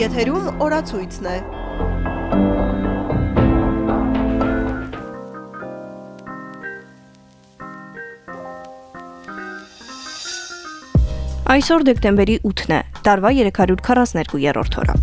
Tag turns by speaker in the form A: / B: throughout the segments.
A: Եթերում օրացույցն է։
B: Այսօր դեկտեմբերի 8-ն է, տարվա 342-րդ օրը։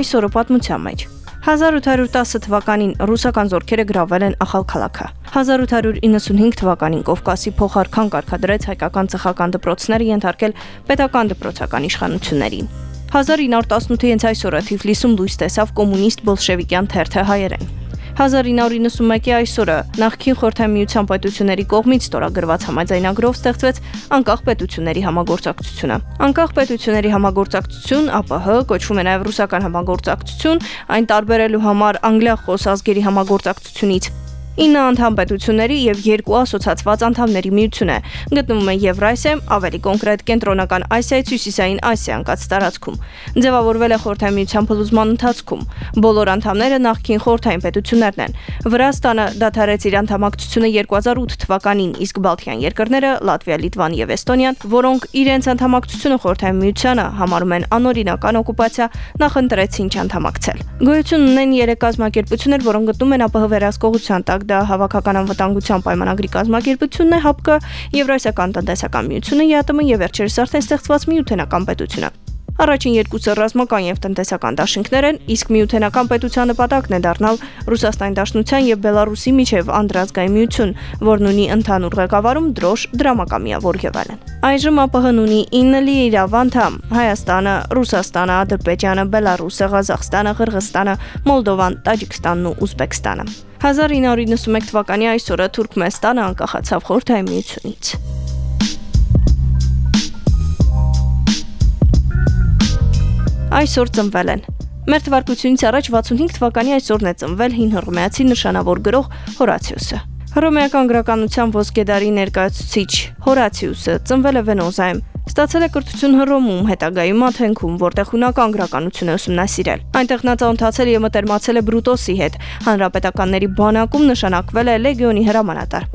B: Այսօրը պատմության մեջ 1810 թվականին ռուսական զորքերը գրավել են Ախալ քաղաքը։ 1895 թվականին Կովկասի փոխարքան կարգադրեց հայկական ցեղական դպրոցները ենթարկել պետական դպրոցական իշխանություններին։ 1918-ի հենց այսօրը Թիֆլիսում լույս տեսավ կոմունիստ բոլշևիկյան թերթը հայերեն։ 1991-ի այսօրը նախկին խորհրդային միության պետությունների կողմից ստորագրված համաձայնագրով ստեղծվեց անկախ պետությունների համագործակցությունը։ Անկախ պետությունների համագործակցություն ԱՊՀ կոչվում է նաև ռուսական համագործակցություն, այն տարբերելու համար անգլիախոս ազգերի համագործակցությունից 9 անդամ պետությունների եւ 2 ասոցիացված անդամների միություն է։ Գտնվում է Եվրասիայում, ավելի կոնկրետ Կենտրոնական Ասիայից Հյուսիսային Ասիան կած տարածքում։ Ձևավորվել է խորհրդային միության փլուզման ընթացքում։ Բոլոր անդամները նախկին խորհրդային պետություններն են։ Վրաստանը դադարեց իր անդամակցությունը 2008 թվականին, իսկ Բալթյան երկրները՝ Լատվիա, Լիտվան եւ Էստոնիան, որոնք իրենց անդամակցությունը խորհրդային միությանը համարում են անօրինական օկուպացիա, նախընտրեցին չանդամակցել։ Գոյություն ունեն 3 կազմակերպություններ, որոնք գտնվում են ԱՊՀ վերահսկողության տակ դա հավաքական անվտանգության պայմանագրի կազմակերպությունն է ՀԱՊԿ, Եվրասիական տնտեսական միությունը ԵԱՏՄ եւ վերջերս արդեն ստեղծված միութենական պետությունը։ Առաջին երկուսը ռազմական եւ տնտեսական դաշինքներ են, իսկ միութենական պետության նպատակն է դառնալ Ռուսաստանի Դաշնության եւ Բելարուսի միջև անդրազգային միություն, որն ունի ընդհանուր ղեկավարում դրոշ, դրամակամիավոր եւ այլն։ Այժմ ԱՊՀ-ն ունի 9 լիիրավ անդամ՝ Հայաստանը, Ռուսաստանը, Ադրբեջանը, Բելարուսը, Ղազախստանը, Ղրղստանը, Մոլդովան, Տաջիկստանն ու Ուզբեկստանը։ 1991 թվականի այսօրը Թուրքմենստանը անկախացավ Խորհրդային միությունից։ Այսօր ծնվել են Մեր թվարկությունից առաջ 65 թվականի այսօրն է ծնվել հին հռոմեացի նշանավոր գրող Հորացիոսը։ Հռոմեական գրականության ոսկեդարի ներկայացուցիչ Հորացիուսը ծնվել է Վենոզայում Ստացել է կրթություն Հռոմում, հետագայում Աթենքում, որտեղ հունական գրականություն է ուսումնասիրել։ Այնտեղ նա ծանոթացել եւ մտերմացել է Բրուտոսի հետ։ Հանրապետականների բանակում նշանակվել է լեգիոնի հրամանատար։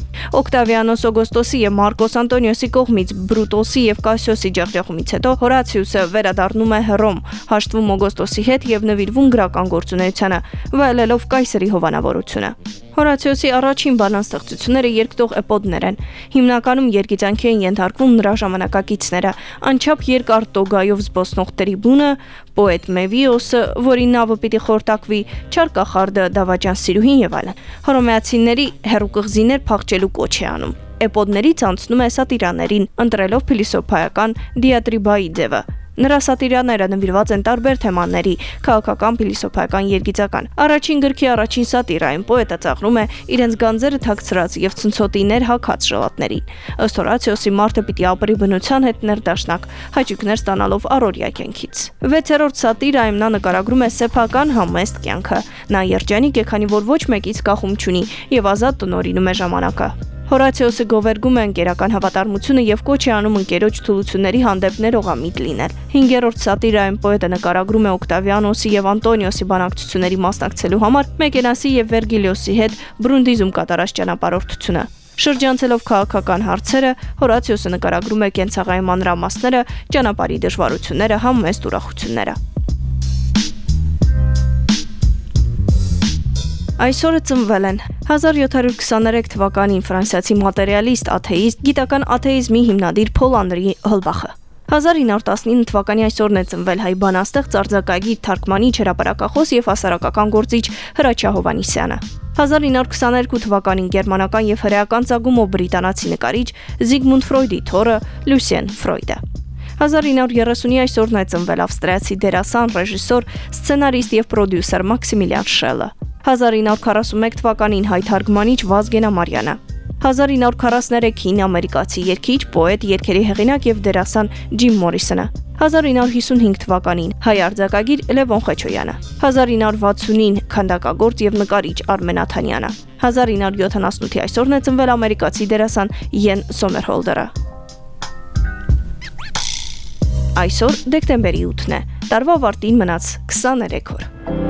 B: Օկտավիանոս Օգոստոսի եւ Մարկոս Անտոնիոսի կողմից Բրուտոսի եւ Կասիոսի ջախջախումից հետո Հորացիուսը վերադառնում է Հռոմ, հաշտվում Օգոստոսի հետ եւ նվիրվում գրական գործունեությանը, վայելելով կայսերի հովանավորությունը։ Հորացիոսի առաջին բանաստեղծությունները երկտող էպոդներ են։ Հիմնականում երգիծանքի են ենթարկվում նրա ժամանակակիցները՝ անչափ երկար տոգայով զբոսնող տրիբունը, պոետ Մևիոսը, որի նավը պիտի խորտակվի, Չարկախարդը, Դավաճան Սիրուհին եւ այլն։ Հռոմեացիների հերուկղզիներ փախչելու կոչ է անում։ Էպոդներից անցնում է սատիրաներին, ընտրելով փիլիսոփայական դիատրիբայի ձևը։ Նրա սատիրաները նվիրված են տարբեր թեմաների՝ քաղաքական, փիլիսոփայական, երգիծական։ Առաջին գրքի առաջին սատիրայում պոետը ծաղրում է իրենց գանձերը թաքցրած եւ ցնցոտիներ հակած ժողատներին։ Ըստ Հորացիոսի մարդը պիտի ապրի բնության հետ ներդաշնակ, հաճույքներ ստանալով առօրյա կյանքից։ 6-րդ սատիրայում նա նկարագրում է սեփական համեստ կյանքը։ Նա երջանիկ է, քանի որ ոչ մեկից կախում չունի եւ ազատ տնորինում է ժամանակը։ Հորացիոսը գովերգում է ընկերական հավատարմությունը եւ կոչ է անում ընկերոջ թուլությունների հանդեպ ներողամիտ լինել։ 5-րդ սատիրայում պոետը նկարագրում է Օկտավիանոսի եւ Անտոնիոսի բանակցությունների մասնակցելու համար Մեկենասի եւ Վերգիլիոսի հետ Բրունդիզում կատարած ճանապարհորդությունը։ Շրջանցելով քաղաքական հարցերը, Հորացիոսը նկարագրում է կենցաղային մանրամասները, ճանապարհի դժվարությունները, համեստ ուրախությունները։ Այսօրը ծնվել են 1723 թվականին ֆրանսիացի մատերիալիստ, աթեիստ, գիտական աթեիզմի հիմնադիր Փոլ Անրի Հոլբախը։ 1919 թվականի այսօրն է ծնվել հայ բանաստեղծ արձակագիր թարգմանիչ հրապարակախոս եւ հասարակական գործիչ Հրաչյա Հովանիսյանը։ 1922 թվականին գերմանական եւ հրեական ցագումով բրիտանացի նկարիչ Զիգմունդ Ֆրոյդի թորը Լյուսիեն Ֆրոյդը։ 1930-ի այսօրն է ծնվել ավստրիացի դերասան, ռեժիսոր, սցենարիստ եւ պրոդյուսեր Մաքսիմիլիան Շելը։ 1941 թվականին հայ թարգմանիչ Վազգեն Ամարյանը 1943-ին ամերիկացի երգիչ, պոետ, երգերի հեղինակ եւ դերասան Ջիմ Մորիսոնը 1955 թվականին հայ արձակագիր Լևոն Խեչոյանը 1960-ին քանդակագործ եւ նկարիչ Արմեն Աթանյանը 1978-ի այսօրն է ծնվել ամերիկացի դերասան Յեն Սոմերհոլդերը Այսօր դեկտեմբերի 8-ն է։ Տարվա վարտին մնաց 23 օր։